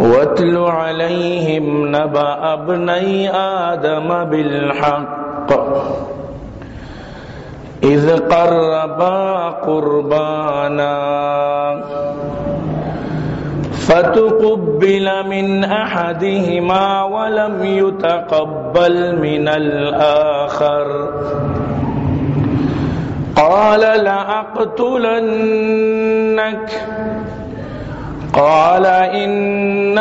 واتل عليهم نبأ ابني آدم بالحق. إذ قربا قربانا فتقبل من أحدهما ولم يتقبل من الآخر. قال لأقتلنك. قال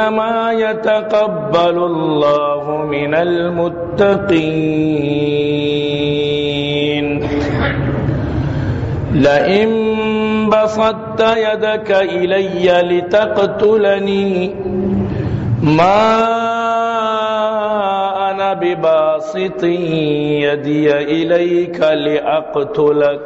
إنما يتقبل الله من المتقين. لئن بسطت يدك إلي لتقتلني ما أنا بباسط يدي إليك لأقتلك.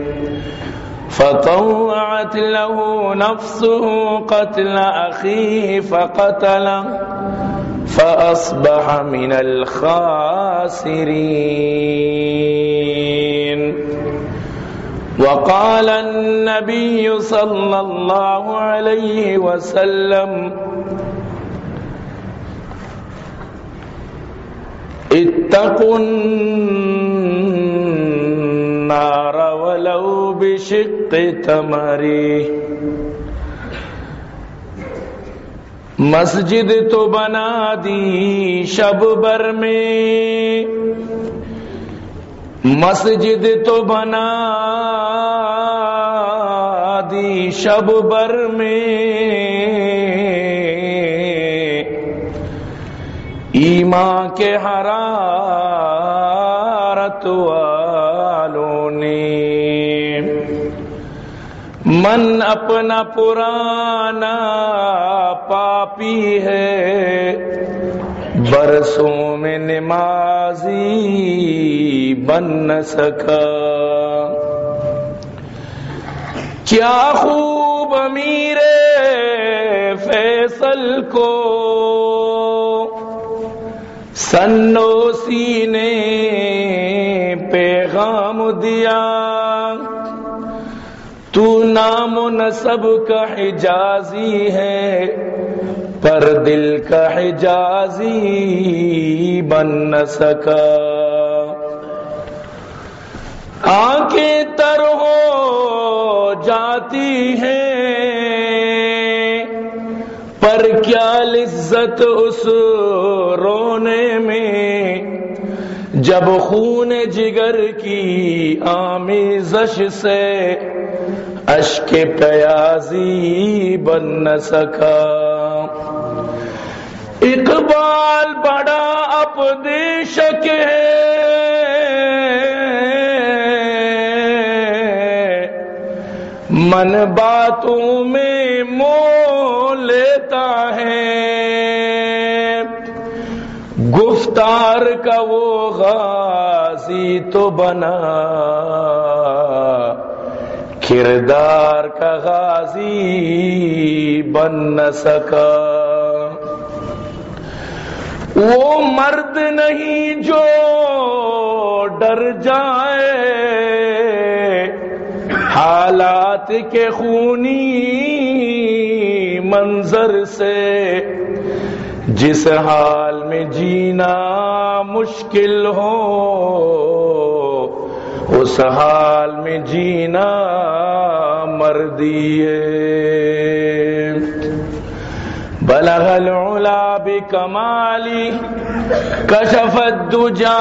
فطوعت له نفسه قتل أخيه فقتله فأصبح من الخاسرين. وقال النبي صلى الله عليه وسلم اتقوا بشق تمری مسجد تو بنا دی شب بر میں۔ مسجد تو بنا دی شب بر میں۔ ایماں کے حرارت من اپنا پرانا پاپی ہے، برسوں میں نمازی بن نہ سکا۔ کیا خوب امیر فیصل کو سنوسی نے پیغام دیا۔ تو نام و نصب کا حجازی ہے، پر دل کا حجازی بن نہ سکا۔ آنکھیں تر ہو جاتی ہیں، پر کیا لذت اس رونے میں؟ جب خون جگر کی آمیزش سے اشک پیازی بن نہ سکا۔ اقبال بڑا اپدیشک ہے۔ من باتوں میں مو لیتا ہے۔ گفتار کا وہ غازی تو بنا۔ کردار کا غازی بن نہ سکا۔ وہ مرد نہیں جو ڈر جائے۔ حالات کے خونی منظر سے جس حال میں جینا مشکل ہو، اس حال میں جینا مردیے بلغ العلا بکمالی کشف الدجا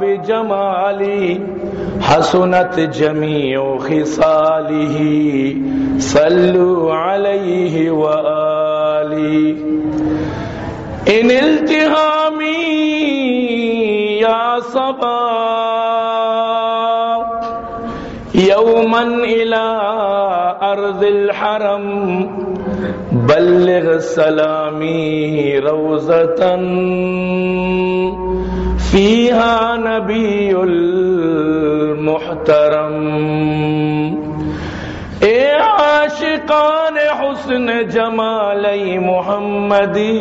بجمالی حسنت جمیع خصاله، صلو علیہ وآلی إن التهامي يا صبا يوما إلى أرض الحرم بلغ سلامي روزة. فيها نبي المحترم. اے عاشقان حسن جمالی محمدی،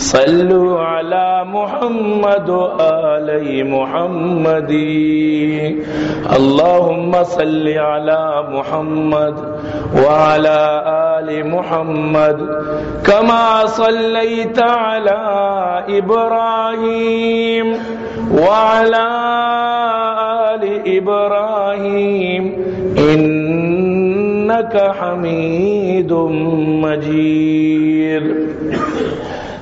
صلو على محمد وآل محمد اللهم صل على محمد وعلى آل محمد كما صليت على إبراهيم وعلى آل إبراهيم إنك حميد مجيد.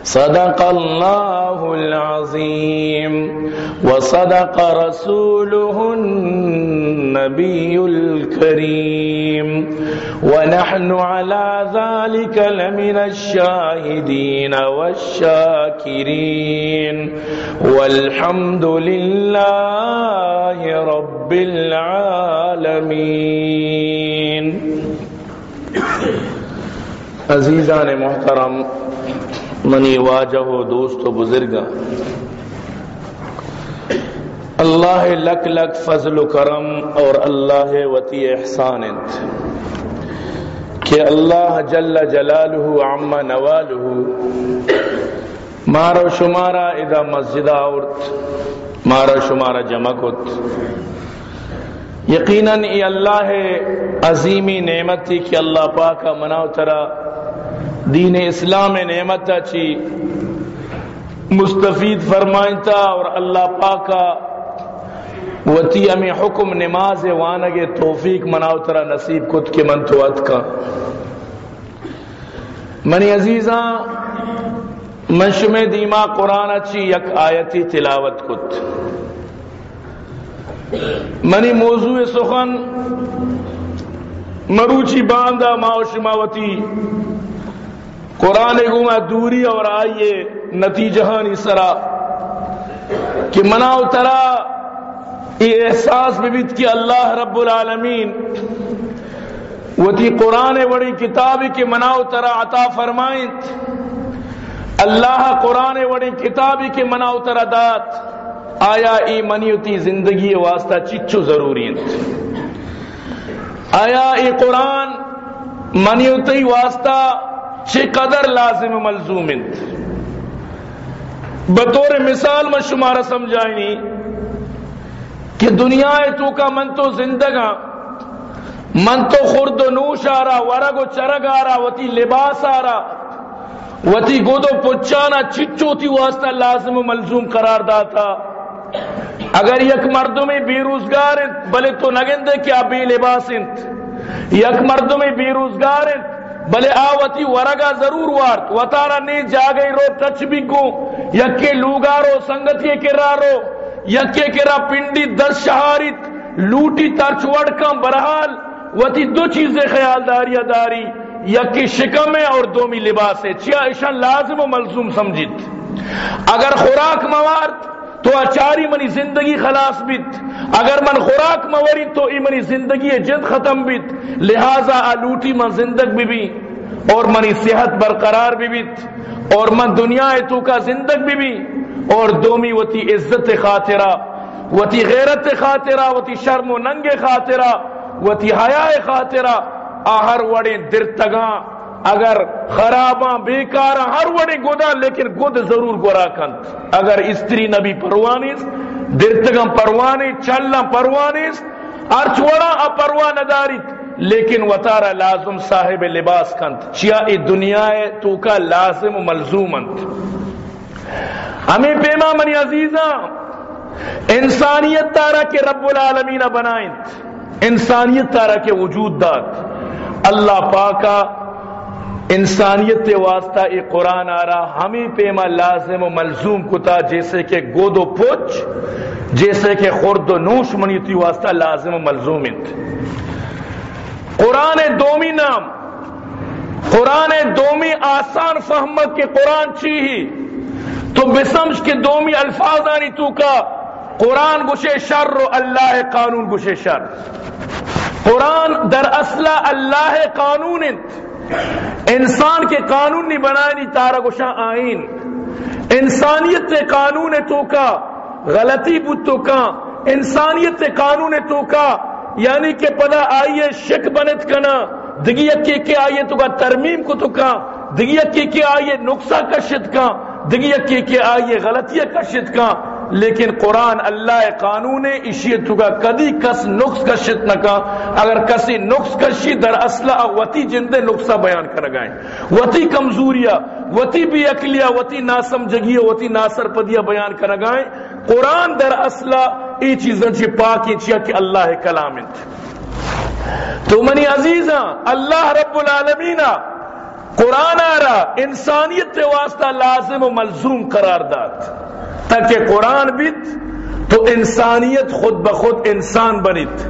صدق الله العظيم وصدق رسوله النبي الكريم ونحن على ذلك لمن الشاهدين والشاكرين والحمد لله رب العالمين عزیزان محترم منی واجہ و دوست و بزرگ. اللہ لک لک فضل و کرم اور اللہ وتی احسان. انت کہ اللہ جل جلالہ عم نوالہ. مارو شمارا اذا مسجد آورت، مارو شمارا جمع کت. یقیناً ای اللہ عظیمی نعمت تھی کہ اللہ پاکا مناو ترا دین اسلام نعمت چی مستفید فرمائتا اور اللہ پاکا۔ وتی ہمیں حکم نماز وانگ توفیق مناو ترا نصیب کت کے من تو کا۔ منی عزیزاں منشم دیما قرآن اچھی یک آیتی تلاوت کت۔ منی موضوع سخن، مروچی باندھا ماؤ شماوتی قرآن گما دوری اور آئیے نتیجہانی ہاں سرا کہ مناو ترا یہ احساس بھی بیت کہ اللہ رب العالمین وہ تھی قرآن بڑی کتاب کے مناو ترا عطا فرمائیں اللہ قرآن بڑی کتاب کے مناو ترا دات آیا ای منیوتی زندگی واسطہ چچو ضروری آیا ای قرآن منیوتی واسطہ چھ قدر لازم ملزوم انت بطور مثال میں شمارہ سمجھائنی کہ دنیا تو کا من تو زندگا من تو خرد و نوش آرا، ورگ و چرگ آرا، وتی لباس آرا، وتی گود و پچانا، چچو تی واسطہ لازم و ملزوم قرار داتا۔ اگر یک مردمی بے روزگار بلے تو نگندے کہ بے لباس انت یک مردمی بے روزگار انت بلے آوتی ورگا ضرور وارت وطارا نی جاگئی رو ٹچ بھی کو یکے لوگارو سنگتی کرارو یکے کرا پنڈی دس شہارت لوٹی ترچ وڑکم برحال۔ وتی دو چیزیں خیال داری داری یکی شکم ہے اور دومی لباس ہے۔ چیا اشان لازم و ملزوم سمجھت اگر خوراک موارد تو اچاری منی زندگی خلاص بیت۔ اگر من خوراک موری تو ای منی زندگی جد ختم بیت۔ لہذا آلوٹی من زندگ بھی بھی۔ اور منی صحت برقرار بھی بیت۔ اور من دنیا تو کا زندگ بھی بھی۔ اور دومی وتی عزت خاطرہ، وتی غیرت خاطرہ، وتی شرم و ننگ خاطرہ، وتی حیاء خاطرہ۔ آہر وڑے درتگاں اگر خراباں، بیکاراں، ہر وڑے گودا لیکن گود ضرور گورا کنت اگر استری نبی پروانیس، درتگم پروانی چلنا پروانیس ارچوڑا اپروا ندارت لیکن وطارا لازم صاحب لباس کنت چیا ای دنیا تو کا لازم و ملزوم انت۔ ہمیں پیما منی عزیزاں، انسانیت تارا کے رب العالمین بنائیں۔ انسانیت تارا کے وجود دات اللہ پاکا انسانیت کے واسطہ یہ قرآن آ رہا، ہمیں پیما لازم و ملزوم کتا، جیسے کہ گود و پوچھ، جیسے کہ خرد و نوش منیتی واسطہ لازم و ملزوم انت۔ قرآن دومی نام، قرآن دومی آسان فہمت کے قرآن چی ہی؟ تو بسمج کے دومی الفاظ آنی تو کا، قرآن گشے شر و اللہ قانون گشے شر۔ قرآن در اصلہ اللہ قانون انت۔ انسان کے قانون نہیں بنائے، نہیں تارا گشا آئین۔ انسانیت قانون تو کا غلطی بود تو کا انسانیت قانون تو کا یعنی کہ پدا آئیے شک بنت کنا۔ دگیت کے کے آئیے تو کا ترمیم کو تو کا دگیت کے کے آئیے نقصہ کشت کا۔ دگیت کے کے آئیے غلطیہ کشت کا۔ لیکن قرآن اللہ قانون اشیت کا کدی کس نقص کشت نہ کا۔ اگر کسی نقص کشی در اصلہ وتی جندے نقصہ بیان کر گئے۔ وتی کمزوریا، وتی بھی اکلیا، وتی ناسم جگیا، وتی ناصر پدیا بیان کر گئے۔ قرآن در اصلہ ای چیزیں چی پاکی چیا کہ اللہ کلام انت۔ تو منی عزیزاں اللہ رب العالمین، قرآن آ رہا انسانیت واسطہ لازم و ملزوم قرار داد۔ تاکہ قرآن بیت تو انسانیت خود بخود انسان بنیت۔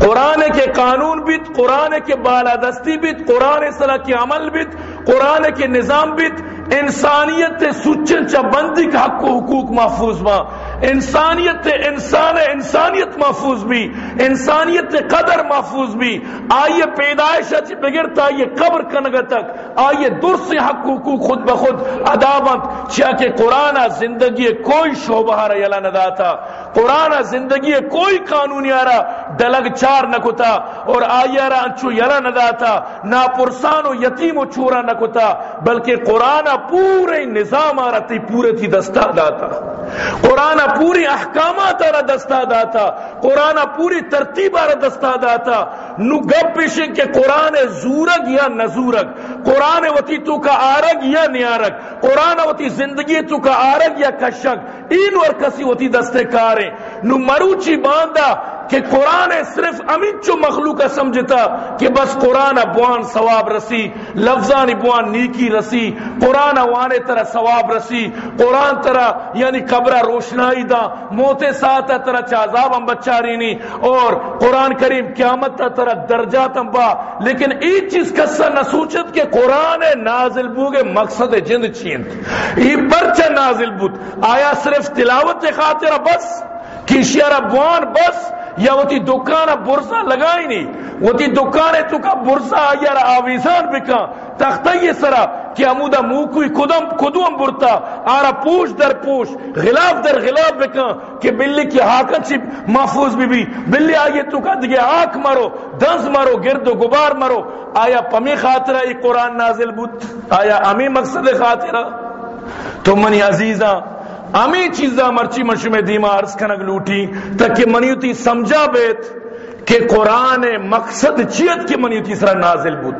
قرآن کے قانون بیت، قرآن کے بالادستی بیت، قرآن صلاح کے عمل بیت، قرآن کے نظام بیت۔ انسانیت سچن چا بندی کا حق و حقوق محفوظ ماں۔ انسانیت انسان انسانیت محفوظ بھی، انسانیت قدر محفوظ بھی۔ آئیے پیدائش اچھی بگرتا آئیے قبر کنگ تک۔ آئیے در سے حق کو حقوق خود بخود ادابت چاہ کہ قرآن، زندگی، کوئی شعبہ یلا نداتا قرآن زندگی کوئی قانون یارا دلگ چار نکتا اور آئیے انچو یلا نداتا نا پرسان و یتیم و چورا نکتا بلکہ قرآن پورے نظام آ پورے تھی دستا داتا قرآن پوری احکامات آرہ دستا داتا قرآن پوری ترتیب آرہ دستا داتا نو گپ پیشے کہ قرآن زورگ یا نزورگ؟ قرآن وتی تو کا آرگ یا نیارگ؟ قرآن وتی زندگی تو کا آرگ یا کشک؟ این ور کسی وتی دستے کارے نو مروچی باندھا کہ قرآن صرف امین چو مخلوق سمجھتا کہ بس قرآن بوان ثواب رسی، لفظان بوان نیکی رسی، قرآن وانے طرح ثواب رسی، قرآن طرح یعنی قبرہ روشنائی دا موتے ساتھ طرح چازاب ہم بچارینی اور قرآن کریم قیامت طرح درجات ہم با۔ لیکن ایک چیز کسا نہ سوچت کہ قرآن نازل بوگے مقصد جند چیند۔ یہ برچہ نازل بود۔ آیا صرف تلاوت خاطر بس؟ کشیارہ بوان بس؟ یا وہ تی دکانہ برسا لگائی نہیں، وہ تی دکانے تو کا برسا یا آویزان بکا تختہ یہ سرا کہ امودہ موکوی کدم کدوم برتا، آرا پوش در پوش، غلاف در غلاف بکا کہ بلی کی حاکت چی محفوظ بھی بھی بلی آئیے تو کا دیگے آنکھ مرو دنز مرو گرد و گبار مرو آیا پمی خاطرہ یہ قرآن نازل بود؟ آیا امی مقصد خاطرہ؟ تو منی عزیزاں امی چیزا مرچی مرچی میں دیما عرض کنگ لوٹی، تاکہ منیوتی سمجھا بیت کہ قرآن مقصد چیت کی منیوتی سرا نازل بود۔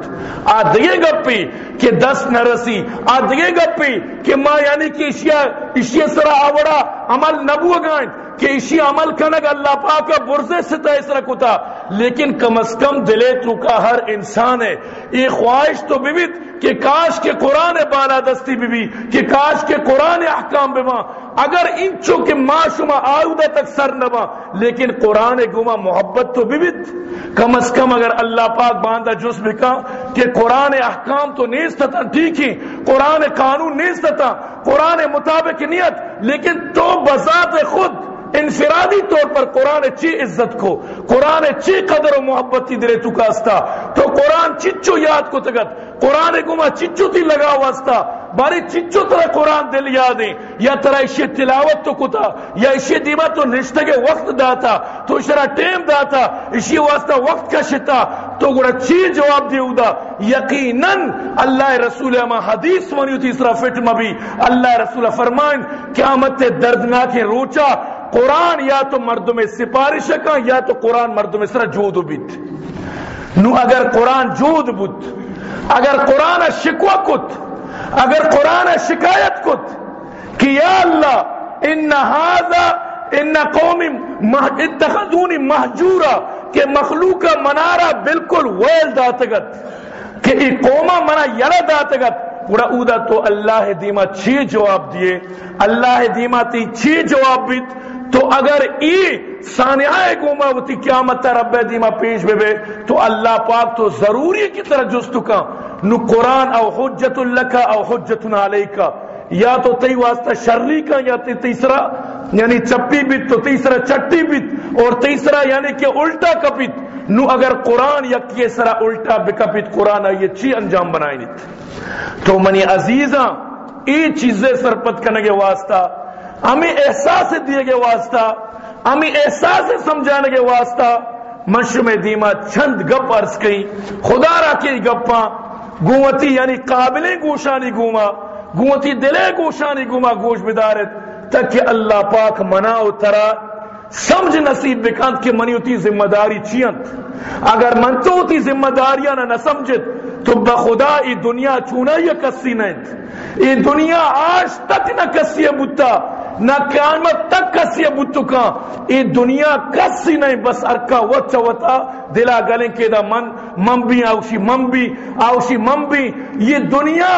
آدھگے گپی کہ دس نرسی آدھگے گپی کہ ما یعنی کہ اشیاء اشیاء سرا آوڑا عمل نبو گائیں کہ اسی عمل کنگ اللہ پاک برزے سے تیس رکھتا لیکن کم از کم دلے تو کا ہر انسان ہے۔ یہ خواہش تو بیویت کہ کاش کے قرآن بالا دستی بھی بھی کہ کاش کے قرآن احکام بما اگر ان چونکہ ما شما آئودہ تک سر نبا لیکن قرآن گما محبت تو بیویت۔ کم از کم اگر اللہ پاک باندھا جس بکا کہ قرآن احکام تو نیست تھا، ٹھیک ہی۔ قرآن قانون نیست تھا، قرآن مطابق نیت، لیکن تو بذات خود انفرادی طور پر قرآن چی عزت کو، قرآن چی قدر و محبت تی دلے تو کاستا، تو قرآن چچو یاد کو تگت، قرآن گما چچو تی لگا واسطا باری چچو ترہ قرآن دل یادیں، یا ترہ اشی تلاوت تو کتا، یا اشی دیما تو نشتہ کے وقت داتا، تو اشرا ٹیم داتا اشی واسطہ وقت کا شتا تو گڑا چی جواب دیو دا؟ یقیناً اللہ رسول اما حدیث منیو تیسرا فٹ مبی اللہ رسول فرمائن، قیامت دردناک روچا قرآن، یا تو مردم سپارش کا یا تو قرآن مردم سر جود بیت نو اگر قرآن جود بود اگر قرآن شکوہ کت، اگر قرآن شکایت کت، کہ یا اللہ، ان هذا ان قوم اتخذونی محجورا کہ مخلوق منارا بالکل ویل داتگت، کہ ای قوما منا یڑا داتگت۔ گڑا اودا تو اللہ دیما چی جواب دیے اللہ دیما تی چی جواب بیت تو اگر ای سانیائے گوما وتی قیامت رب دیما پیش بے بے، تو اللہ پاک تو ضروری کی طرح جستو کا۔ نو قرآن او حجت لکا او حجت علیکا۔ یا تو تی واسطہ شرری کا یا تی تیسرا یعنی چپی بیت تو تیسرا چٹی بیت، اور تیسرا یعنی کہ الٹا کپیت۔ نو اگر قرآن یک یہ الٹا بکپیت قرآن یہ چی انجام بنائی نیت تو منی عزیزاں، ای چیزیں سرپت کرنے کے واسطہ ہمیں احساس دیے گے واسطہ، ہمیں احساس سمجھانے کے واسطہ مشم دیما چند گپ عرض کئی خدا را کی گپاں گوتی یعنی قابل گوشانی گوما گوتی دلے گوشانی گوما گوش بدارت تک کہ اللہ پاک منا و ترا، سمجھ نصیب بکند کہ منی ہوتی ذمہ داری چیند اگر من تو ہوتی ذمہ داریاں نہ سمجھت تو بخدا ای دنیا چونا یا کسی نہیں ای دنیا آج تک نہ کسی بتا، نہ قیامت تک کسی بتو کا۔ ای دنیا کسی نہیں بس ارکا وچا وتا دلا گلیں کے دا من من بھی آوشی من بھی آوشی من بھی یہ دنیا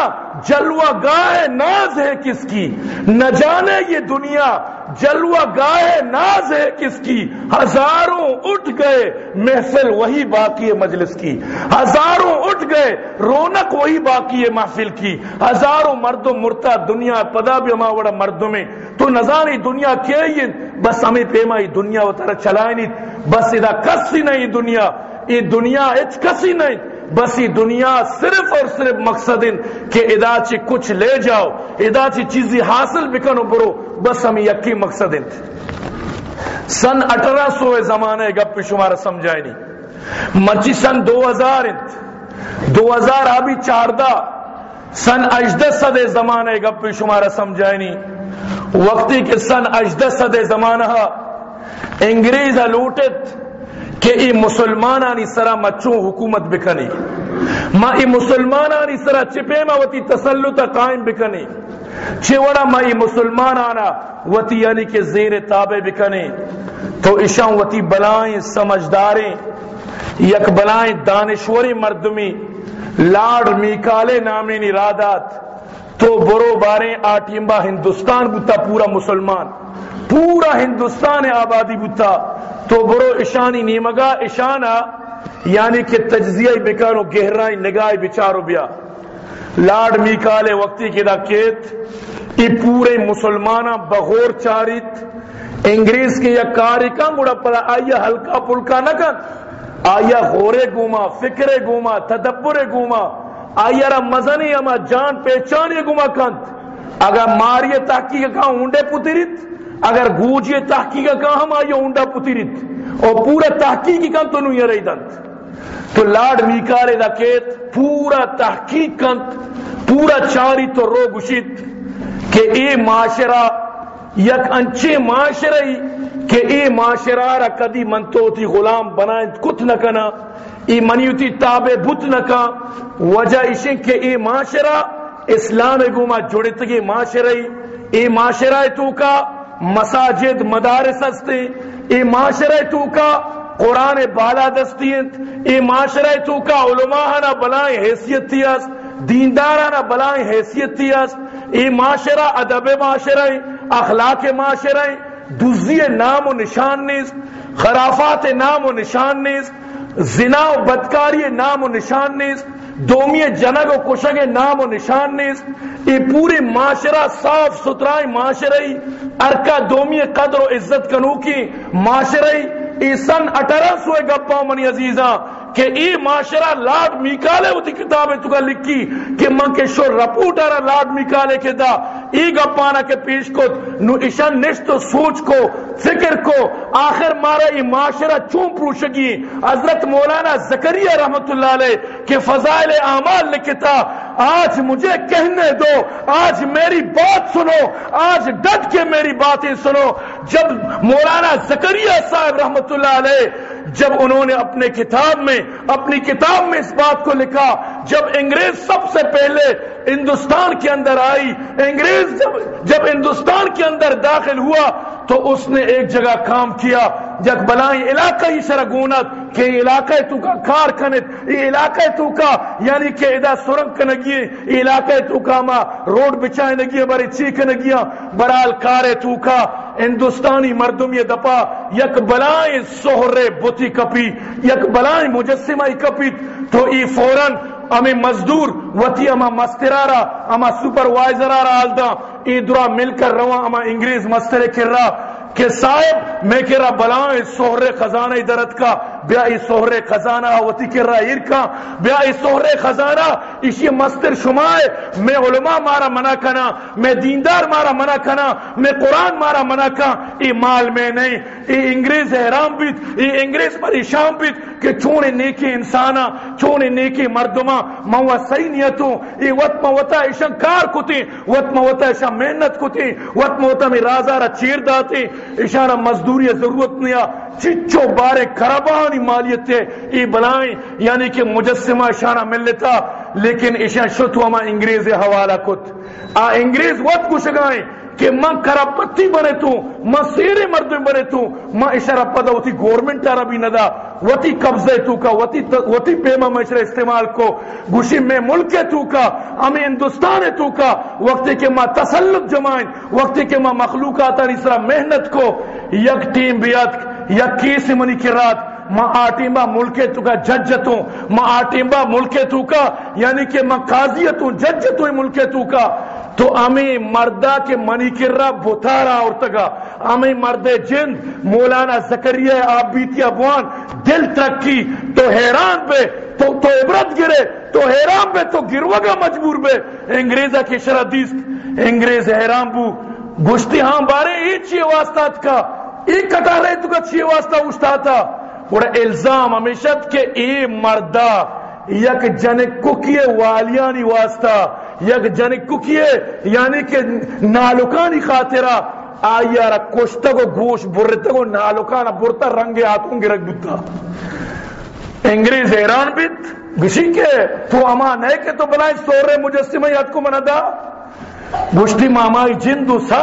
جلوہ گاہ ناز ہے کس کی؟ نہ جانے یہ دنیا، جلوہ گاہ ناز ہے کس کی؟ ہزاروں اٹھ گئے، محفل وہی باقی ہے مجلس کی۔ ہزاروں اٹھ گئے، رونق وہی باقی ہے محفل کی۔ ہزاروں مرد و مرتا دنیا، پدا بھی ہما وڑا مردوں میں۔ تو نظانی دنیا کیا یہ؟ بس ہمیں پیما یہ دنیا وہ طرح چلائیں نہیں۔ بس ادا کسی نہیں دنیا، یہ دنیا اچ کسی نہیں۔ بس دنیا صرف اور صرف مقصد ان کہ ادا چی کچھ لے جاؤ ادا چی چیزی حاصل بکنو برو بس ہم یکی مقصد ان۔ سن اٹھارہ سو زمانے گپ شمار سمجھائے نہیں مچی سن دو ہزار انت دو ہزار آبی چاردہ۔ سن اجدہ صدے زمانے گپ شمار سمجھائے نہیں وقتی کے سن اجدہ صدے زمانہ۔ انگریز لوٹت۔ کہ ای مسلمانانی سرا مچوں حکومت بکنی، ما ای مسلمانانی سرا چپے ما وتی تسلط قائم بکنی چوڑا ما ای مسلمانانا وتی یعنی کہ زیر تابع بکنی، تو اشان وتی بلائیں سمجھداریں، یک بلائیں دانشوری مردمی لاڈ میکالے نامی نرادات، تو برو باریں آٹیمبا ہندوستان بتا پورا مسلمان۔ پورا ہندوستان آبادی بتا تو برو اشانی نیمگا اشانا یعنی کہ تجزیہ بکانو گہرائی نگاہ بچارو بیا۔ لاڈ میکالے وقتی کی دا کیت، ای پورے مسلمانہ بغور چاریت۔ انگریز کے یا کاری کا مڑا پڑا آیا ہلکا پلکا نہ کن۔ آیا غورے گوما، فکرے گوما، تدبرے گوما۔ آیا را مزنی اما جان پہچانے گوما کند اگر ماریے تحقیق کا اونڈے پتریت۔ اگر گوجی تحقیق کا ہم آئیے اونڈا پتریت اور پورا تحقیق کا تو نو یہ رہی دنت۔ تو لاڈ میکارے دا کیت، پورا تحقیق کند پورا چاری تو رو گشت کہ اے معاشرہ یک انچے معاشرہ کہ اے معاشرہ را کدی منتوتی غلام بنائیں کت نہ کنا ای منیوتی تابع بت نہ کا۔ وجہ اشیں کہ اے معاشرہ اسلام گوما جڑتگی معاشرہ اے معاشرہ تو کا۔ مساجد، مدارس ہستے اے معاشرہ تو کا قرآن بالا دستیت اے معاشرہ تو کا علماء نہ بلائیں حیثیت تیاس دیندارانہ بلائیں حیثیت تیاس اے معاشرہ ادب معاشرہ، اخلاق معاشرہ، دزی نام و نشان نیز خرافات نام و نشان نیز زنا و بدکاری نام و نشان نیز دومی جنگ و کشگ نام و نشان نیز یہ پورے معاشرہ صاف ستھرائی معاشرہ ارکا دومی قدر و عزت کنو کی معاشرہ ای سن اٹھارہ سوئے گپا منی عزیزاں کہ ای معاشرہ لارڈ میکالے ہوتی کتاب ہے تو لکھی کہ من کے شو رپورٹ آرہ لارڈ میکالے کے دا ای گپانا کے پیش کو نو اشان نشت و سوچ کو فکر کو آخر مارا ای معاشرہ چون پروشگی حضرت مولانا زکریہ رحمت اللہ علیہ کہ فضائل اعمال لکھتا آج مجھے کہنے دو، آج میری بات سنو، آج ڈٹ کے میری باتیں سنو۔ جب مولانا زکریہ صاحب رحمت اللہ علیہ جب انہوں نے اپنے کتاب میں، اپنی کتاب میں اس بات کو لکھا، جب انگریز سب سے پہلے ہندوستان کے اندر آئی، انگریز جب جب ہندوستان کے اندر داخل ہوا تو اس نے ایک جگہ کام کیا جب بلائیں علاقہ ہی شرگونت کہ علاقہ تو کا کار کنت یہ علاقہ تو کا یعنی کہ ادا سرنگ کنگی یہ علاقہ تو کا ما روڈ بچائے نگی بڑی چی کنگیاں، برال کار تو کا، ہندوستانی مردم یہ دپا، یک بلائیں سہرے بوتی کپی، یک بلائیں مجسمہ کپی، تو ای فوراں ہمیں مزدور، وتی اما مسترارا، اما سپروائزر آرا آلدا ای درا مل کر رواں اما انگریز مسترے کر رہا کہ صاحب، میں کہہ رہا سہرے خزانہ درد کا، بیا ای سہرے خزانہ وتی کر رہا ارکا بیا ای سہرے خزانہ اسی مستر شمائے میں علماء مارا منع کنا، میں دیندار مارا منع کنا، میں قرآن مارا منع کنا، ای مال میں نہیں، ای انگریز حیرام بیت، ای انگریز پریشان بیت کہ چونے نیکی انسانا، چونے نیکی مردما موا صحیح نیتوں ای وط موتا اشان کار کتی وط موتا اشان محنت کتی وط موتا میں رازارا چیر داتی اشارہ مزدوری ضرورت نیا، چچو بارے کربانی مالیت ہے ای بلائیں یعنی کہ مجسمہ اشارہ مل لیتا، لیکن اشان شتو ہما انگریز حوالہ کت۔ آ انگریز وقت کو شگائیں کہ من کرپتی بنے تو من سیرے مردم بنے تو من اشارہ پدا ہوتی گورنمنٹ آرہ بھی ندا، وتی قبضے تو کا، وتی وتی پیما مشرہ استعمال کو، گوشی میں ملک تو کا، ہمیں ہندوستان تو کا، وقت کے ماں تسلط جمائیں، وقت کے ماں مخلوقات اس طرح محنت کو، یک ٹیم بیات یک کیس منی کی رات ما آٹیمبا ملکے تو کا ججتوں ما آٹیمبا ملکے تو کا یعنی کہ ما قاضیتوں، ججتوں ملکے تو کا تو ہمیں مردہ کے منی کر رہا بتارا اور تگا۔ ہمیں مرد جند مولانا زکریہ آپ بیتی ابوان دل ترکی تو حیران پہ تو, تو عبرت گرے تو حیران پہ تو گروگا مجبور پہ انگریزہ کی شرحدیث انگریز حیران بو۔ گشتی ہاں بارے ای چیئے واسطہ کا ای کٹا رہے تو کا چیئے واسطہ اشتا تھا اور الزام ہمیشہ کہ ای مردہ یک جنک ککیے والیانی واسطہ۔ یک جنک ککیے یعنی کہ نالکانی خاطرہ آیا را کشتا کو گوش برتا کو نالکانا برتا رنگ آتوں گرک بتا انگریز ایران بیت، گشی کے تو امان ہے کہ تو بلائیں سورے مجسمہ یاد کو مندا گشتی مامائی جندو سا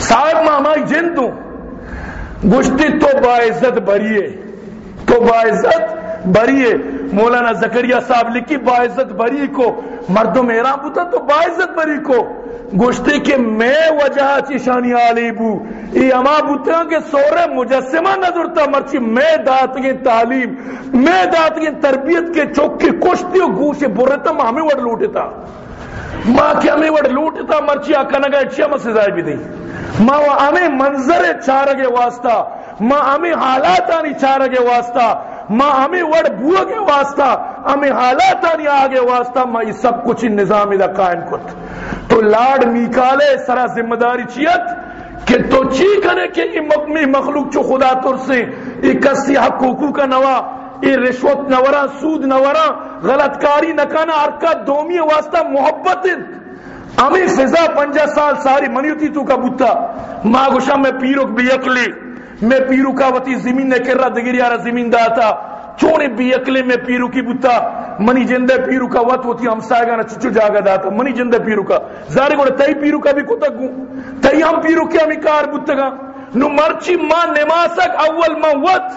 صاحب مامائی جندو۔ گشتی تو باعزت بریے۔ تو باعزت بریے مولانا زکریہ صاحب لکھی باعزت بری کو۔ مردم ایران بوتا تو باعزت بری کو۔ گوشتے کہ میں وجہ چیشانی آلی بو۔ ای اما بوتا کہ سورے مجسمہ نظر تا مرچی میں دات گئے تعلیم۔ میں دات گئے تربیت کے چوکی کشتی و گوشے برتا ماں ہمیں وڑ لوٹتا ماں کیا ہمیں وڑ لوٹتا مرچی آکا نگا اچھا مسیزائی بھی دی۔ ماں وہ ہمیں منظر چارگے واسطہ۔ ماں ہمیں حالات آنی چارگے واسطہ۔ ماں ہمیں وڑ بو کے واسطہ، ہمیں حالات آنی آگے واسطہ ماں یہ سب کچھ نظام دا قائم کت۔ تو لاڈ میکالے سرا ذمہ داری چیت کہ تو چی کنے کہ یہ مخلوق چو خدا تر سے، یہ کسی حق حقوق کا نوا، یہ رشوت نورا، سود نورا غلط کاری نکانا، ارکا دومی واسطہ محبت۔ ہمیں فضا پنجا سال ساری منیوتی تو کا بوتا۔ ماں گوشا میں پیروک بیکلی میں پیرو کا وتی زمین نے کر رہا دگری زمین داتا چونے بھی اکلے میں پیرو کی بوتا منی جندے پیرو کا وط ہوتی ہم سائے گانا چچو جاگا داتا منی جندے پیرو کا زارے گوڑے تئی پیرو کا بھی کتا گوں تئی ہم پیرو کیا ہمیں کار بوتا گا نو مرچی ماں نماسک اول ماں وط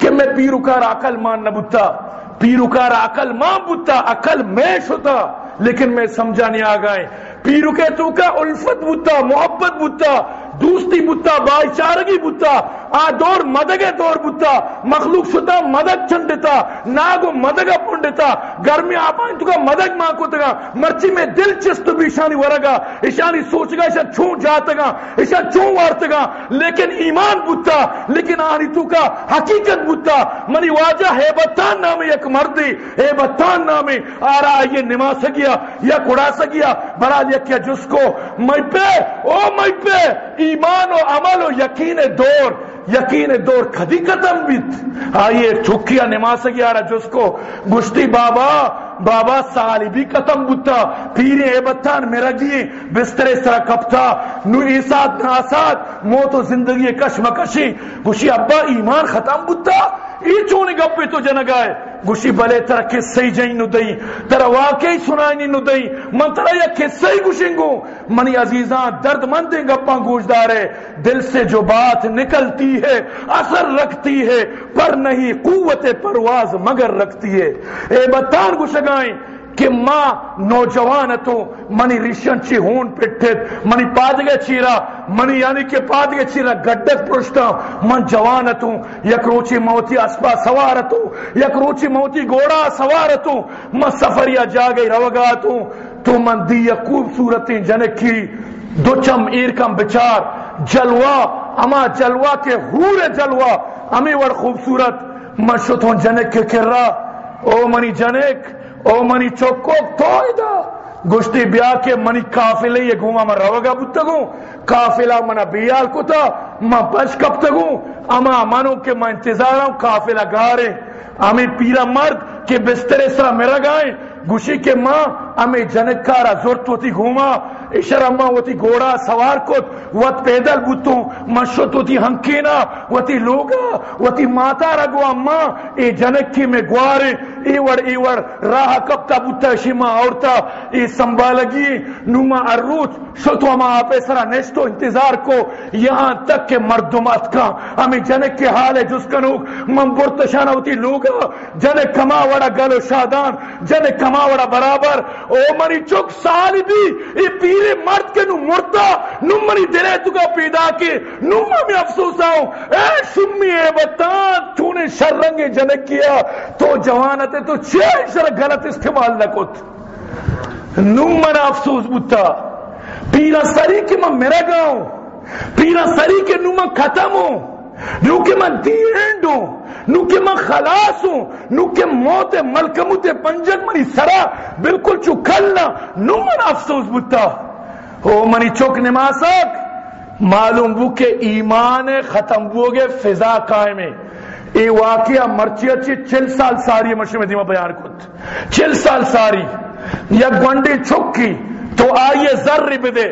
کہ میں پیرو کا راکل ماں نبوتا پیرو کا راکل ماں بوتا اکل میں شتا لیکن میں سمجھا نہیں آگائیں پیرو کے تو کا الفت بوتا محبت بوتا دوستی بتا بھائی چارگی بتا آ دور مدگ دور بتا، مخلوق شدہ مدد چندتا ناگو مدگ پنڈتا گرمی آپ تو کا مدد ماں کو تگا، مرچی میں دلچسپ بھی شانی ورگا، ایشانی سوچ گا ایشا چھون جاتا گا ایشا چھون وارتا گا لیکن ایمان بتا، لیکن آنی تو کا حقیقت بتا، منی واجہ ہے بتان نامی یک مردی ہے بتان نامی آ رہا یہ نماز سگیا یا کڑا سگیا بڑا لیا کیا جس کو میں پہ، او میں پہ ایمان و عمل و یقین دور یقین دور کدی ختم بیت؟ آئیے ٹھکیا نماز گیا رہا جس کو، گشتی بابا بابا سالی بھی ختم بتا پیرے اے بتان میرا گیے بستر اس طرح کپتا، نو ایساد ناساد موت و زندگی کشمکشی گوشی ابا ایمان ختم بتا ای چونی گپی تو جنگائے۔ گوشی بلے ترا قصے جئی نو دئی ترا واقعی سنائی نو دئی۔ من ترا یا قصے گوشنگو۔ منی عزیزاں درد مند گپاں گوشدار ہے دل سے جو بات نکلتی ہے، اثر رکھتی ہے، پر نہیں، قوت پرواز مگر رکھتی ہے۔ اے بتان گوشگائیں کہ ماں نوجوانتوں منی ریشن چی ہون پٹھت منی پادگے چیرا منی یعنی کہ پادگے چیرا گڈت پرشتا من جوانتوں یک روچی موتی اسپا سوارتوں یک روچی موتی گوڑا سوارتوں من سفریا جاگئی روگاتوں تو تو من دی خوبصورتیں جنکی دو چم ایرکم بچار، جلوہ، اما جلوہ کے حور جلوہ، امی وڑ خوبصورت، من شتون جنک کے کر او منی جنک او منی چوکوک تو ایدا گشتی بیا کے منی کافلے یہ گھوما من روگا بودتگو کافلہ منا بیال کتا، من بچ کپتگو اما منو کے من انتظار ہوں کافلہ گارے۔ ہمیں پیرا مرد کے بستر سرا میرا گائیں۔ گوشی کے ماں ہمیں جنکارا زورت ہوتی گھوما۔ اشر اما وتی گوڑا سوار کت، وت پیدل بوتوں مشت وتی ہنکینا، وتی لوگا، وتی ماتا رگو اما اے جنکی میں گوارے ایوڑ ایوڑ راہ کبتا بوتا شما اورتا اے سنبالگی نوما اروچ شتو اما آپ سرا نشتو انتظار کو، یہاں تک کہ مردمات کا ہمیں جنک کے حال ہے جس کنوک من برتشانا ہوتی لوگا، جنک کما وڑا گلو شادان، جنک کما وڑا برابر، او منی چک سال بھی، اے پیر پیرے مرد کے نو مرتا نو منی دلے پیدا کے نو میں افسوس آؤں۔ اے شمی اے بتان تو نے شر رنگ جنک کیا۔ تو جوانت ہے تو چھے شر غلط استعمال نہ کت۔ نو افسوس بتا پیرا سری کے من میرا گاؤں۔ پیرا سری کے نو ختم ہوں۔ نو کہ من دی اینڈ ہوں۔ نو کہ من خلاص ہوں۔ نو کہ موت ملکموت پنجک منی سرا، بالکل چو کھلنا نو من افسوس بتا ہو منی چوک نماسک معلوم بو کہ ایمان ختم بو گے فضا قائم ہے۔ ای واقعہ مرچی اچھی چل سال ساری مشروع میں دیمہ بیان کت چل سال ساری۔ یا گونڈی چکی تو آئیے ذر بدے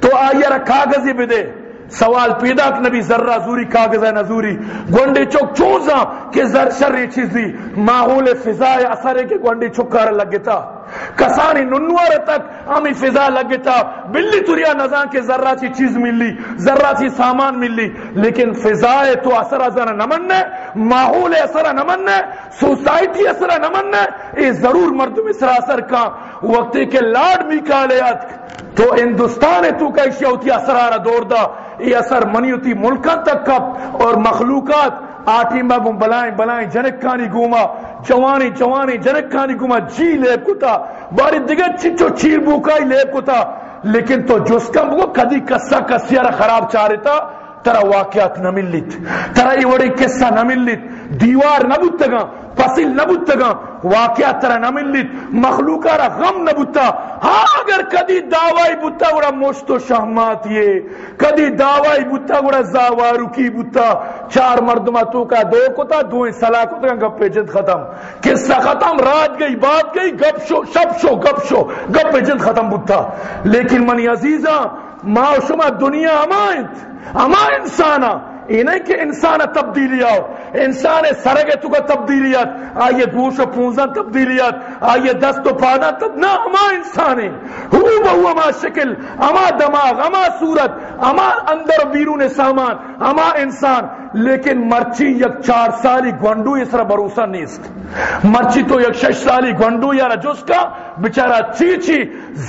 تو آئیے را کاغذی بدے سوال پیدا کہ نبی ذرہ زوری، کاغذ ہے نزوری گونڈی چوک چوزا کہ ذر شر چیزی ماحول فضائے اثر ہے کہ گونڈی چکار لگتا کسانی ننوار تک ہمیں فضا لگتا، بلی توریا نظام کے ذرہ چی چیز ملی، ذرہ چی سامان ملی، لیکن فضائے تو اثر ازر نمننے ماحول اثر نمننے سوسائٹی اثر نمننے اے ضرور مردم اسر اثر کا وقتی کے لاڈ میکالیات تو ہندوستان تو کا اشیاء ہوتی اثر آرہ دور دا یہ اثر منی ہوتی ملکان تک کپ اور مخلوقات آٹی مگم بلائیں بلائیں، جنکانی گوما، جوانی جوانی، جنکانی گوما جی لے کتا، باری دیگر چچو چیر بوکائی لے کتا، لیکن تو جس کم کو کدی کسا کسیارا خراب چارتا ترا واقعات نہ ملت، ترا یہ وڑی قصہ نہ ملت، دیوار نہ بوتگا فصل نہ بوتگا واقعات ترا نہ ملت مخلوقا را غم نہ بوتا ہاں اگر کدی دعوائی بوتا گڑا مشت و شہمات یہ، کدی دعوائی بوتا گڑا زاوارو کی بوتا۔ چار مردمہ تو کا دو کتا، دو سلا کتا، گپ جد ختم۔ قصہ ختم، رات گئی، بات گئی، گپ شو، شب شو، گپ شو، گپ جد ختم بوتا۔ لیکن منی عزیزاں ما شما دنیا امائنت اما انسانا انہیں کہ انسان تبدیلی آؤ انسان سرگے تو کا تبدیلیات، آئیے گوش و پونزن تبدیلیات، آئیے دست و پانا تب نہ، اما انسان ہو بہو اما شکل، اما دماغ، اما صورت، اما اندر بیرون سامان، اما انسان۔ لیکن مرچی یک چار سالی گونڈو اس طرح بھروسہ نہیں مرچی تو یک شش سالی گونڈو یا رجوس کا بچارہ چی چی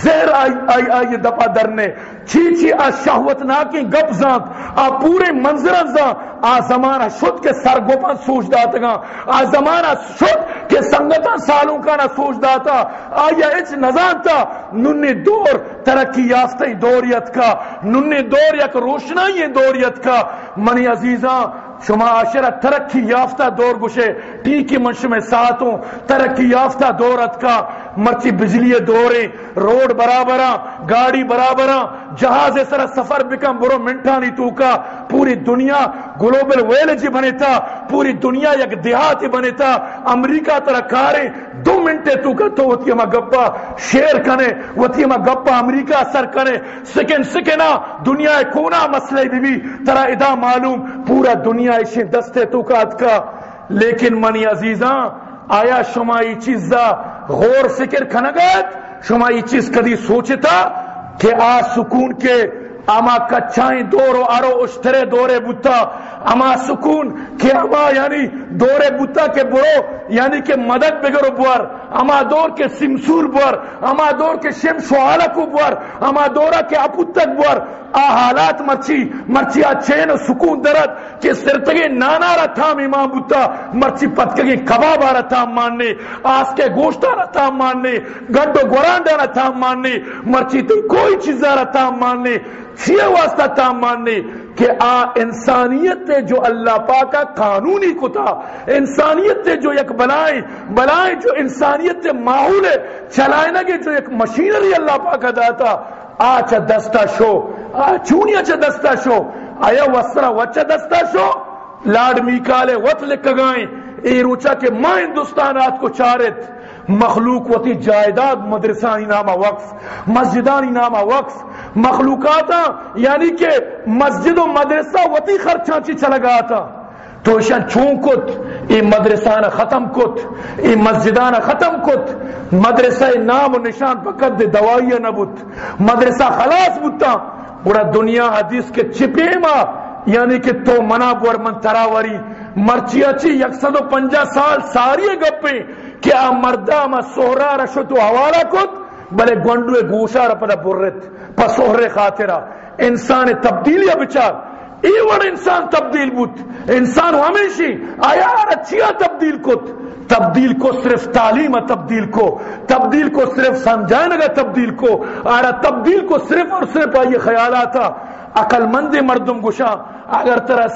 زہر آئی آئی آئی دپا درنے. چی چی آ شہوت ناکی گپ زانت آ پورے منظر زانت آ زمانہ شد کے سر گوپا سوچ داتا گا آ زمانہ شد کے سنگتا سالوں کا نہ سوچ داتا۔ آیا اچ نظام تا ننی دور ترقی یافتہ دوریت کا، ننی دور یک روشنائی دوریت کا۔ منی عزیزاں، شما عاشرہ ترقی یافتہ دور گشے ٹیکی منش میں ساتھوں ترقی یافتہ دورت کا۔ مرچی بجلی دوریں روڈ برابرہ گاڑی برابرہ جہاز سر سفر بکم، برو منٹانی تو کا پوری دنیا گلوبل ویلجی بنے تھا، پوری دنیا یک دیہاتی بنے تھا، امریکہ ترہ کاریں، دو منٹے تو کا تو وطی اما گپا شیر کنے وطی اما گپا امریکہ سر کنے، سکن سکنا، دنیا کونا مسئلہ بھی بھی ترہ ادا معلوم، پورا دنیا اشیں دستے تو کا لیکن منی عزیزاں آیا شما یہ چیز غور فکر کھنگت شما یہ چیز کدی سوچتا کہ آ سکون کے اما کچھائیں دورو ارو اشترے دورے بوتا؟ اما سکون کہ اما یعنی دورے بوتا کے برو یعنی کہ مدد بگرو بوار۔ اما دور کے سمسور بور اما دور کے شم شوالکو بور اما دورا کے اپوتک بور۔ آ حالات مرچی مرچی آ چین و سکون درد کہ سرتگی نانا را تھام امام بوتا، مرچی پتکگی کباب آ را تھام ماننے، آس کے گوشت آ را تھام ماننے گنڈ و واسطہ تھام ماننے کہ آ انسانیت تے جو اللہ پاکا قانونی کو تھا انسانیت تے جو یک بلائیں بلائیں جو انسانیت تے ماحول ہے، چلائے نگے جو یک مشینری اللہ پاکا داتا آچا دستا شو، آ چونی اچھا دستا شو۔ آیا وسرا وچا دستا شو؟ لاڈ میکالے وط لکگائیں اے روچا کہ ماں ہندوستانات کو چارت۔ مخلوق وتی جائیداد، مدرسانی نامہ وقف، مسجدانی نامہ وقف، مخلوقاتا یعنی کہ مسجد و مدرسہ وتی خرچانچی چلا گیا تھا تو اشان چون کت، ای مدرسان ختم کت، ای مسجدان ختم کت، مدرسہ نام و نشان پکت دے دوائی نبوت مدرسہ خلاص بوتا۔ بڑا دنیا حدیث کے چپے ماں یعنی کہ تو منا بور من تراوری مرچیا چی یکسد و پنجا سال ساری گپیں کہ آ مردہ ما سہرا رشو تو حوالہ کت؟ بلے گونڈوے گوشا رپنا برت، پا سہر خاطرہ۔ انسان تبدیلی بچار۔ ای وڑ انسان تبدیل بوت انسان ہمیشی آیا اچھیا تبدیل کت؟ تبدیل کو صرف تعلیم تبدیل کو۔ تبدیل کو صرف سمجھانے گا تبدیل کو۔ آرہ تبدیل کو صرف اور صرف آئیے خیالات عقل مند مردم گشا اگر ترہ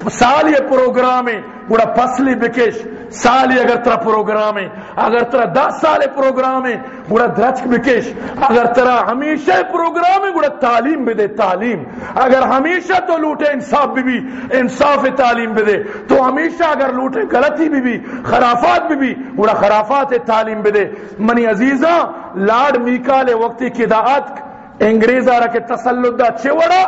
سالی سالی پروگرام بڑا پسلی بکش سالی اگر ترہ پروگرام اگر ترہ دس سال پروگرام بڑا درچک بکش، اگر ترہ ہمیشہ پروگرام بڑا تعلیم بھی دے تعلیم۔ اگر ہمیشہ تو لوٹے انصاف بھی بھی، انصاف تعلیم بھی دے تو ہمیشہ اگر لوٹے غلطی بھی بھی، خرافات بھی بھی بڑا خرافات تعلیم بھی دے منی عزیزاں لاڈ میکال وقتی کی دعات انگریز آرہ تسلط دا چھوڑا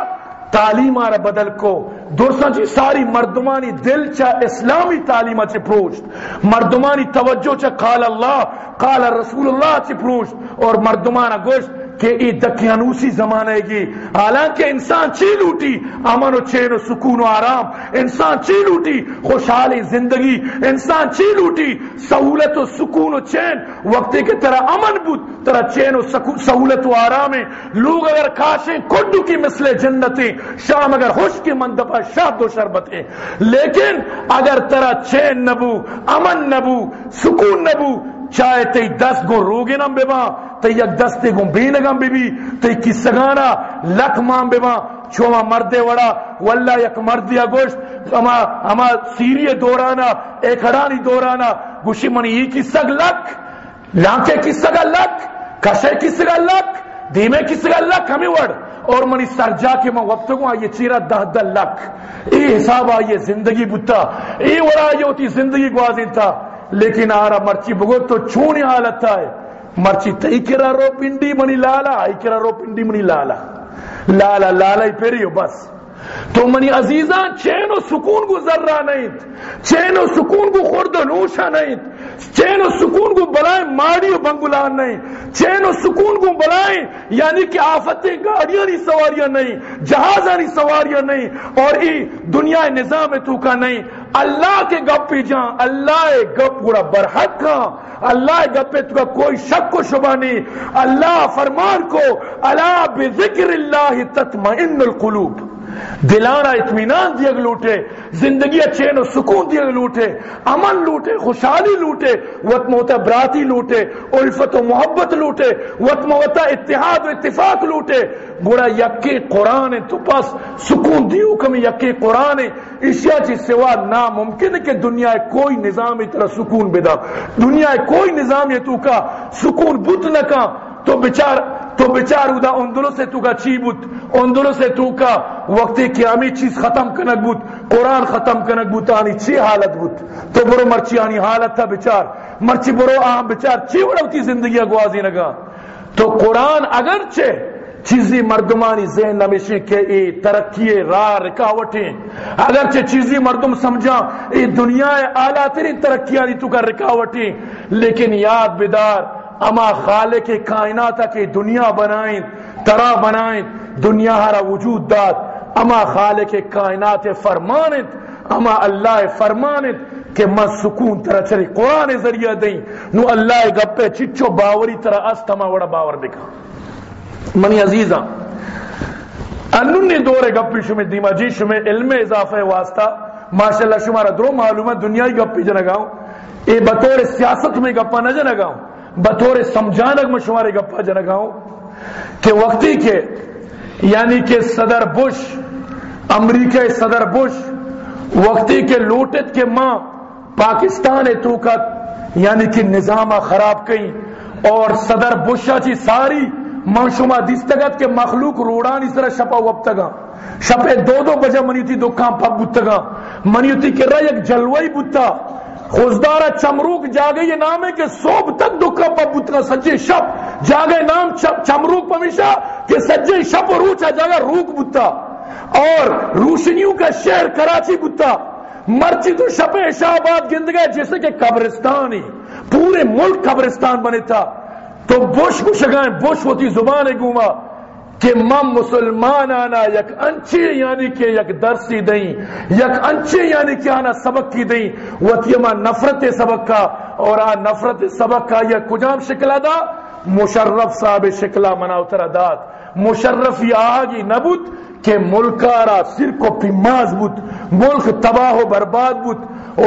تعلیم آرہ بدل کو دوستاں جی ساری مردمانی دل چا اسلامی تعلیم چی پروشت، مردمانی توجہ چا قال اللہ، قال رسول اللہ چی پروشت، اور مردمانہ گوشت کہ ای دکیانوسی زمانے گی حالانکہ انسان چی لوٹی؟ امن و چین و سکون و آرام، انسان چی لوٹی؟ خوشحالی زندگی، انسان چی لوٹی؟ سہولت و سکون و چین، وقتی کے طرح امن بود طرح چین و سہولت و آرام ہے۔ لوگ اگر کاشیں کڈو کی مثل جنتیں شام اگر خوش کی مندپا شاد و شربتیں لیکن اگر طرح چین نبو، امن نبو، سکون نبو چاہے تی دس گو روگے نم بے ماں تی یک دستے گو بینگم بی بی تی کی سگانا لکھ ماں بے ماں چوما مردے وڑا واللہ یک مردیا گوشت اما, اما سیری دورانا ایک ہڑانی دورانا گوشی منی یہ کی سگ لکھ لانکے کی سگا لکھ کشے کی سگا لکھ دیمے کی سگا لکھ ہمیں وڑ۔ اور منی سرجا کے میں وقت کو آئیے چیرہ دہ دہ لکھ۔ ای حساب آئیے زندگی بتا ای وڑا آئیے ہوتی زندگی گوازین تھا لیکن آرہ مرچی بگو تو چھونی حالت ہے مرچی تئی کرا رو پنڈی منی لالا ای کرا رو پنڈی منی لالا۔ لالا لالا ہی پیریو بس۔ تو منی عزیزان چین و سکون کو ذرہ نہیں چین و سکون کو خورد و نوشہ نہیں چین و سکون کو بلائیں، ماڑی و بنگلان نہیں۔ چین و سکون کو بلائیں یعنی کہ آفتیں، گاڑیاں نہیں، سواریاں نہیں، جہازاں نہیں، سواریاں نہیں۔ اور ای دنیا نظام تو کا نہیں۔ اللہ کے گپ پی جان اللہ گپ گڑا برحق کا اللہ گپ تو کا کوئی شک و شبہ نہیں۔ اللہ فرمان کو اللہ بذکر اللہ تطمئن القلوب دلانا اطمینان دیا لوٹے، زندگی چین و سکون دیا لوٹے، امن لوٹے، خوشحالی لوٹے وط موتا براتی لوٹے الفت و محبت لوٹے وط موتا اتحاد و اتفاق لوٹے۔ گوڑا یکی قرآن تو پاس سکون دیو کمی یکی قرآن۔ اشیاء چی سوا ناممکن ہے کہ دنیا کوئی نظام اتنا سکون بدا۔ دنیا کوئی نظام یہ تو کا سکون بت نکا تو بچار تو بچار ادا اندلو سے تو کا چی بوت اندلو سے تو کا وقتی قیامی چیز ختم کنک بوت قرآن ختم کنک بوت آنی چی حالت بوت تو برو مرچی آنی حالت تھا بچار، مرچی برو آہم بچار، چی وڑوتی زندگی گوازی نگا؟ تو قرآن اگرچہ چیزی مردمانی ذہن نمیشی کہ ای ترقی راہ رکاوٹیں اگرچہ چیزی مردم سمجھا ای دنیا اعلیٰ ترین ترقیانی تو کا رکاوٹیں لیکن یاد بدار اما خالق کائنات کی دنیا بنائیں ترا بنائیں، دنیا ہرا وجود داد۔ اما خالق کائنات فرمانت، اما اللہ فرمانت کہ میں سکون ترا چلی قرآن ذریعہ دیں۔ نو اللہ گپے چچو باوری ترا استما وڑا باور بکا منی عزیزاں انن نے دور گپی شمی دیما جی شمی علم اضافہ واسطہ۔ ماشاءاللہ شمارا درو معلومات دنیای گپی جنگاؤں۔ اے بطور سیاست میں گپا نہ جنگاؤں۔ بطور سمجھانک میں گپا جنگاؤں کہ وقتی کے یعنی کہ صدر بش، امریکہ صدر بش، وقتی کے لوٹت کے ماں پاکستان تو کا یعنی کہ نظامہ خراب کئی اور صدر بشا چی ساری من شما دیستگت کے مخلوق روڑان اس طرح شپا وقتگا شپے دو دو بجے منیتی دکان پاک بودتگا منیتی کے رہ یک جلوئی بودتا خوزدارا چمروک جاگے، یہ نام ہے کہ صوب تک دکھا پا بودتگا سجے شپ جاگے نام چمروک پمیشا کہ سجے شپ روچا جاگا روک بودتا اور روشنیوں کا شہر کراچی بودتا مرچی تو شپ شہباد گند گئے، جیسے کہ قبرستان ہی پورے ملک قبرستان بنے تھا۔ تو بوش کو شگائیں بوش ہوتی زبان گوما۔ کہ مم مسلمان آنا یک انچے یعنی کہ یک درسی دیں، یک انچے یعنی کہ آنا سبق کی دیں۔ وطیما نفرت سبق کا، اور آ نفرت سبق کا یہ کجام شکلہ دا؟ مشرف صاحب شکلہ منا اترا داد۔ مشرف یہ آگی نبوت کہ ملکارا سر کو پیماز بود، ملک تباہ و برباد بود۔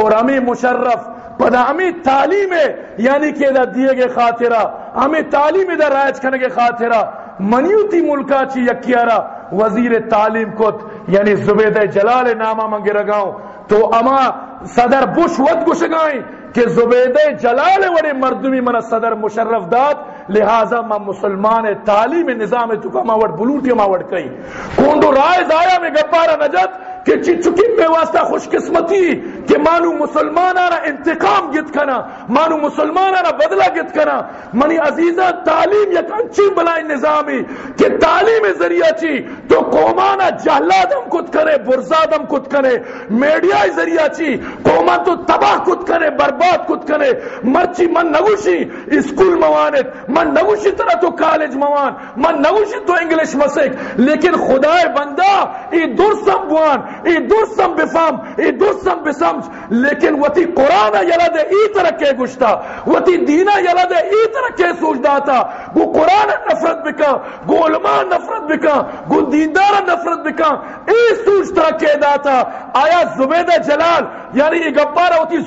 اور ہمیں مشرف پدا ہمیں تعلیم ہے یعنی کہ دا دیے گے خاطرہ۔ ہمیں تعلیم دا رائج کرنے کے خاطرہ۔ منیوتی ملکا چی یکیارا وزیر تعلیم کت یعنی زبید جلال نامہ منگے رگاؤں۔ تو اما صدر بش ود گشگائیں کہ زبید جلال وڑے مردمی من صدر مشرف داد، لہذا ما مسلمان تعلیم نظام تو کما وڑ بلوٹی ما وڑ کئی۔ کونڈو رائے آیا میں گپارا نجت کہ چی چکی میں واسطہ خوش قسمتی کہ مانو مسلمان آنا انتقام گت کنا، مانو مسلمان آنا بدلہ گت کنا۔ منی عزیزہ، تعلیم یک انچی بلائی نظامی، کہ تعلیم ذریعہ چی تو قومانا جہلادم کت کرے، برزادم کت کرے، میڈیا ذریعہ چی قومان تو تباہ کت کرے، برباد کت کرے۔ مرچی من نگوشی اسکول موانت، من نگوشی طرح تو کالج موان، من نگوشی تو انگلش مسک لیکن خدای بندہ ای درسم بوان ای درسم بفهم ای درسم بسمج لیکن وتی قرآن یلد ای طرح گشتا وتی دینا یلد ای طرح سوچ داتا گو قرآن نفرت بکا گو علماء نفرت بکا گو دیندار نفرت بکا ای سوچ طرح کے داتا آیا زبید جلال یعنی یہ گپارا ہوتی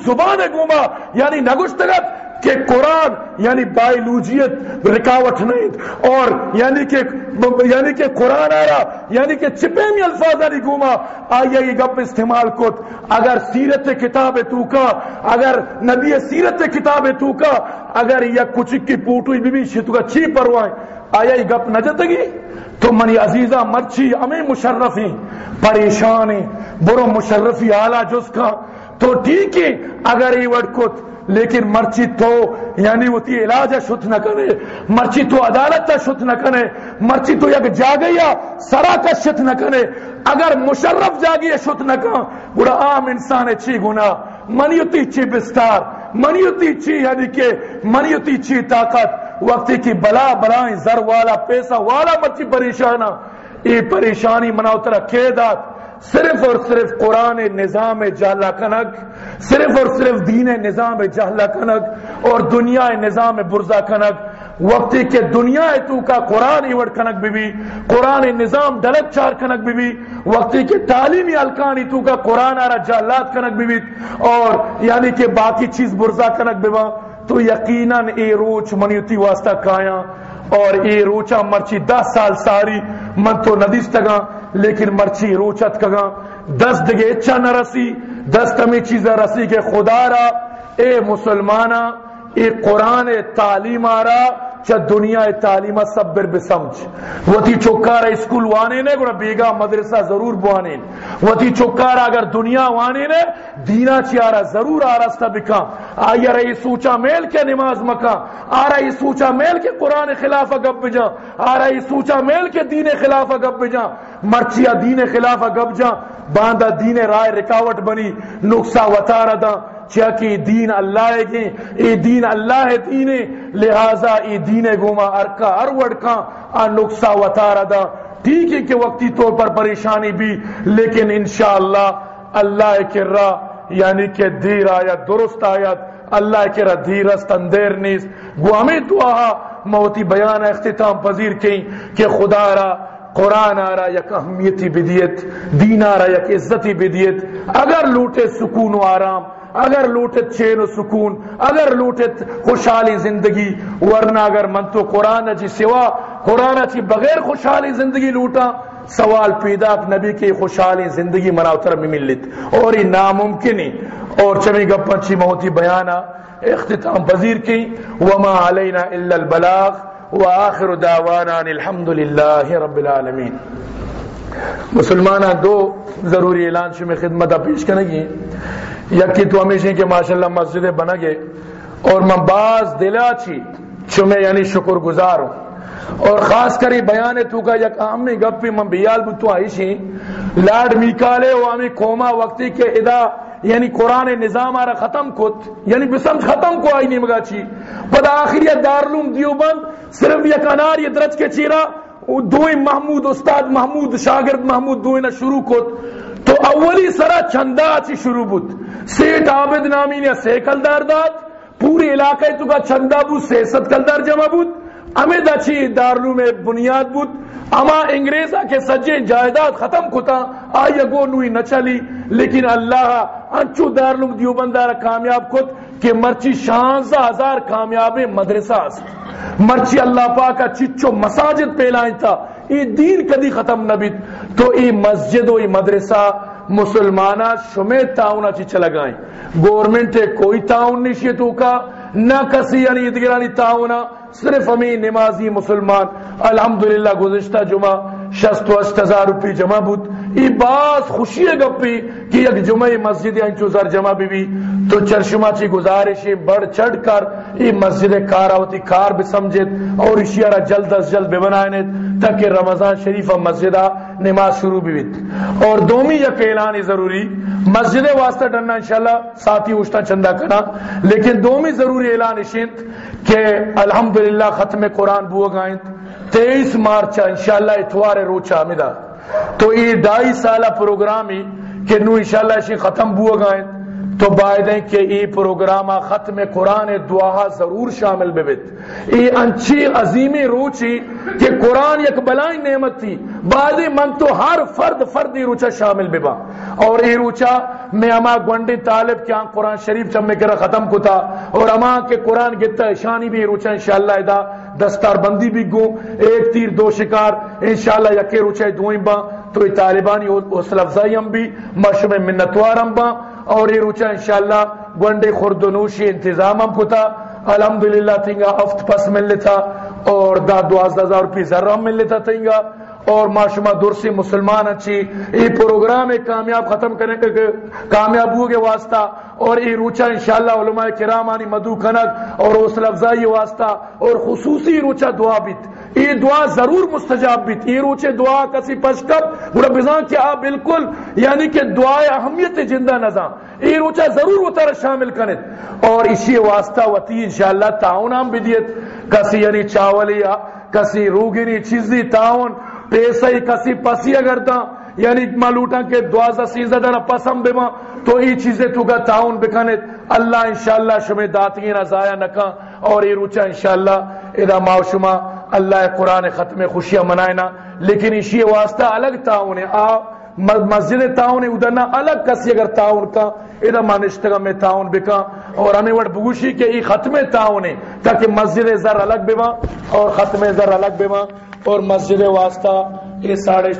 کہ قرآن یعنی بائیلوجیت رکاوٹ نہیں اور یعنی کہ یعنی کہ قرآن آ رہا یعنی کہ چپے میں الفاظ آنی گوما آئیے یہ گپ استعمال کت۔ اگر سیرت کتاب تو کا اگر نبی سیرت کتاب تو کا اگر یہ کچھ کی پوٹوئی بھی بھی شتو کا چی پروائیں۔ آیا یہ گپ نہ نجتگی تو منی عزیزہ مرچی ہمیں مشرفی، پریشانی، برو مشرفی آلہ جس کا۔ تو ٹھیک ہے، اگر یہ وڈ کت۔ لیکن مرچی تو یعنی وہ تی علاج شت نہ کرے، مرچی تو عدالت تا شت نہ کرے، مرچی تو یک جاگیا سرا کا شت نہ کرے۔ اگر مشرف جاگی شت نہ کہا بڑا عام انسان ہے چی گنا منیتی چی بستار منیتی چی یعنی کہ منیتی چی طاقت، وقتی کی بلا بلائیں زر والا، پیسہ والا مچی پریشانہ۔ ای پریشانی مناوتر کیدات صرف اور صرف قرآن نظام جہلا کنک، صرف اور صرف دین نظام جہلا کنک اور دنیا نظام برزا کنک۔ وقتی کہ دنیا تو کا قرآن ایوڑ کنک بھی بھی قرآن نظام ڈلک چار کنک بھی بھی وقتی کہ تعلیمی الکانی تو کا قرآن آرہ جہلات کنک بھی بھی اور یعنی کہ باقی چیز برزا کنک بھی تو یقیناً اے روچ منیتی واسطہ کایا اور اے روچا مرچی دس سال ساری، من تو ندیس تگا لیکن مرچی روچت کگا دست دگے اچھا نہ رسی، دست ہمیں چیزیں رسی کہ خدا را، اے مسلمانہ اے قرآن تعلیم آ رہا چا دنیا تعلیم صبر بسمج وتی چوکارا اسکول وانے نے، گوڑا بیگا مدرسہ ضرور بوانے وتی چوکارا اگر دنیا وانے نے دینا چیارا ضرور آرستا بکا۔ آئی رہی سوچا میل کے نماز مکا۔ آ رہی سوچا میل کے قرآن خلاف گب بجا۔ آ رہی سوچا میل کے دین خلاف گب بجا۔ مرچیا دین خلاف گب جا۔ باندھا دین رائے رکاوٹ بنی۔ نقصہ وطارہ دا۔ چیا چاکی دین اللہ ہے جی، کہ اے دین اللہ ہے دینے، لہذا اے دین گوما ارکا اروڑ کا آ نقصہ وطارہ دا ٹھیک ہے کہ وقتی طور پر پریشانی بھی، لیکن انشاءاللہ اللہ کے راہ یعنی کہ دیر آیت، درست آیت، اللہ کے راہ دیرست اندیر نیس گو ہمیں دعا، موتی بیان اختتام پذیر کہیں کہ خدا را، قرآن آ رہا یک اہمیتی بدیت، دین آ رہا یک عزتی بدیت۔ اگر لوٹے سکون و آرام اگر لوٹت چین و سکون، اگر لوٹت خوشحالی زندگی، ورنہ اگر من تو قرآن جی سوا، قرآن چی بغیر خوشحالی زندگی لوٹا، سوال پیدا نبی کی خوشحالی زندگی مناوتر میں ملت۔ اور یہ ناممکن اور چمی گپن چی موتی بیانا، اختتام پذیر کی، وما علینا الا البلاغ، وآخر دعوانا الحمد للہ رب العالمین۔ مسلمانہ دو ضروری اعلان شمی خدمت پیش کرنے گی یکی تو ہمیشہ کہ ماشاءاللہ مسجد بنا گئے۔ اور میں باز دلا چی چمے یعنی شکر گزار ہوں۔ اور خاص کری بیان تو کا یک اہمی گپی من بیال بتو آئیشی لاڈ میکالے و ہمیں کوما وقتی کے ادا یعنی قرآن نظام آرہ ختم کت یعنی بسمج ختم کو آئی نہیں مگا چی پدا آخریت دارلوم دیوبند صرف یک انار یہ درج کے چیرا دوئی محمود استاد محمود، شاگرد محمود دوئی نہ شروع کت۔ تو اولی سرا چندہ چی شروع بود. سیٹ عابد نامی نے سے کلدار داد. پوری علاقہ تو کا چندہ بود سے ست کلدار جمع بود. امید اچھی دارلو میں بنیاد بود. اما انگریزا کے سجے جائیداد ختم کتا، آئی گو نوی نہ چلی. لیکن اللہ انچو دارلو دیوبندارا کامیاب کت کہ مرچی شانزہ ہزار کامیاب مدرسہ مرچی اللہ پاکا چچو مساجد پہلائیں تھا ای دین کدی ختم نبیت تو ای مسجد و ای مدرسہ مسلمانہ شمی تاؤنا چی چلگائیں۔ گورنمنٹ کوئی تاؤن نہیں تو کا، نہ کسی یعنی ادگرانی تاؤنا صرف ہمیں نمازی مسلمان۔ الحمدللہ گزشتہ جمعہ شست و اشت ہزار روپی جمع بود۔ ای باز خوشی گپی کہ یک جمعہ مسجد انچو زر جمع بھی بھی۔ تو چرشمہ چی گزارش بڑھ چڑھ کر ای مسجد کار آوتی کار بھی سمجھت اور اسی ارہ جلد از جلد بے بنائنت تاکہ رمضان شریف مسجدہ نماز شروع بھی بیت۔ اور دومی یک اعلانی ضروری، مسجد واسطہ ڈننا انشاءاللہ ساتھی اوشتا چندہ کنا۔ لیکن دومی ضروری اعلان اشنت کہ الحمدللہ ختم قرآن بو گائنت، تیئیس مارچ انشاءاللہ اتوار روچا مدا تو یہ ڈائی سالہ پروگرامی کہ نو انشاءاللہ اسی ختم بو گائیں تو باید کہ ای پروگرام ختم قرآن دعا ضرور شامل بیت ای انچی عظیمی روچی کہ قرآن یک بلائی نعمت تھی۔ بعد من تو ہر فرد فرد ای روچا شامل ببا۔ اور ای روچا میں اما گونڈی طالب کیا قرآن شریف چمے کرا ختم کتا۔ اور اما کے قرآن گتا شانی بھی روچا انشاءاللہ ادا دستار بندی بھی گو۔ ایک تیر دو شکار انشاءاللہ یکے روچا دوئیں با۔ تو ای طالبانی حوصلہ افزائی ہم بھی۔ مشروع منتوار ہم با۔ اور یہ روچا انشاءاللہ گونڈے خوردنوشی انتظام ہم کتا۔ الحمدللہ تینگا افت پس مل لیتا اور دا دوازدہ ہزار روپی ذرہ مل لیتا تینگا۔ اور ما شما درسی مسلمان اچھی، ای پروگرام کامیاب ختم کرنے کے کامیاب ہو گے واسطہ، اور ای روچا انشاءاللہ علماء کرامانی مدو کنک اور اس لفظائی واسطہ، اور خصوصی روچا دعا بیت۔ ای دعا ضرور مستجاب بیت۔ ای روچے دعا کسی پشکب بڑا بزان کہ آپ بالکل یعنی کہ دعا اہمیت زندہ نظام۔ ای روچا ضرور اتر شامل کنت اور اسی واسطہ وتی انشاءاللہ تعاون ہم بدیت کسی یعنی چاولی کسی روگنی چیزی تعاون پیسے کسی پسی اگر دا یعنی مالوٹا کے دوازہ سیزہ در پسم بما تو ای چیزیں تو کا تعاون بکنت اللہ انشاءاللہ شمی داتگین ازایا نکا اور ای روچا انشاءاللہ ادا ماو شما اللہ قرآن ختم خوشیاں منائنا لیکن اسی واسطہ الگ تعاون ہے۔ آ مسجد تعاون ادنا الگ کسی اگر تعاون کا ادا مانشتگا میں تعاون بکا اور ہمیں وڑ بگوشی کے ای ختم تعاون ہے، تاکہ مسجد زر الگ بما اور ختم زر الگ بما اور مسجد واسطہ یہ ساڑھے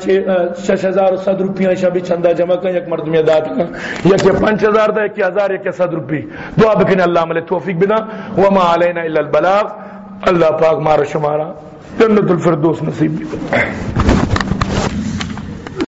شش ہزار سد روپیہ شبی چندہ جمع کریں یک مرد میں ادا کریں یک یہ پنچ ہزار دا یک ہزار یک سد روپی دعا بکن اللہ ملے توفیق بنا وما علینا الا البلاغ۔ اللہ پاک مارا شمارا۔ جنت الفردوس نصیب بھی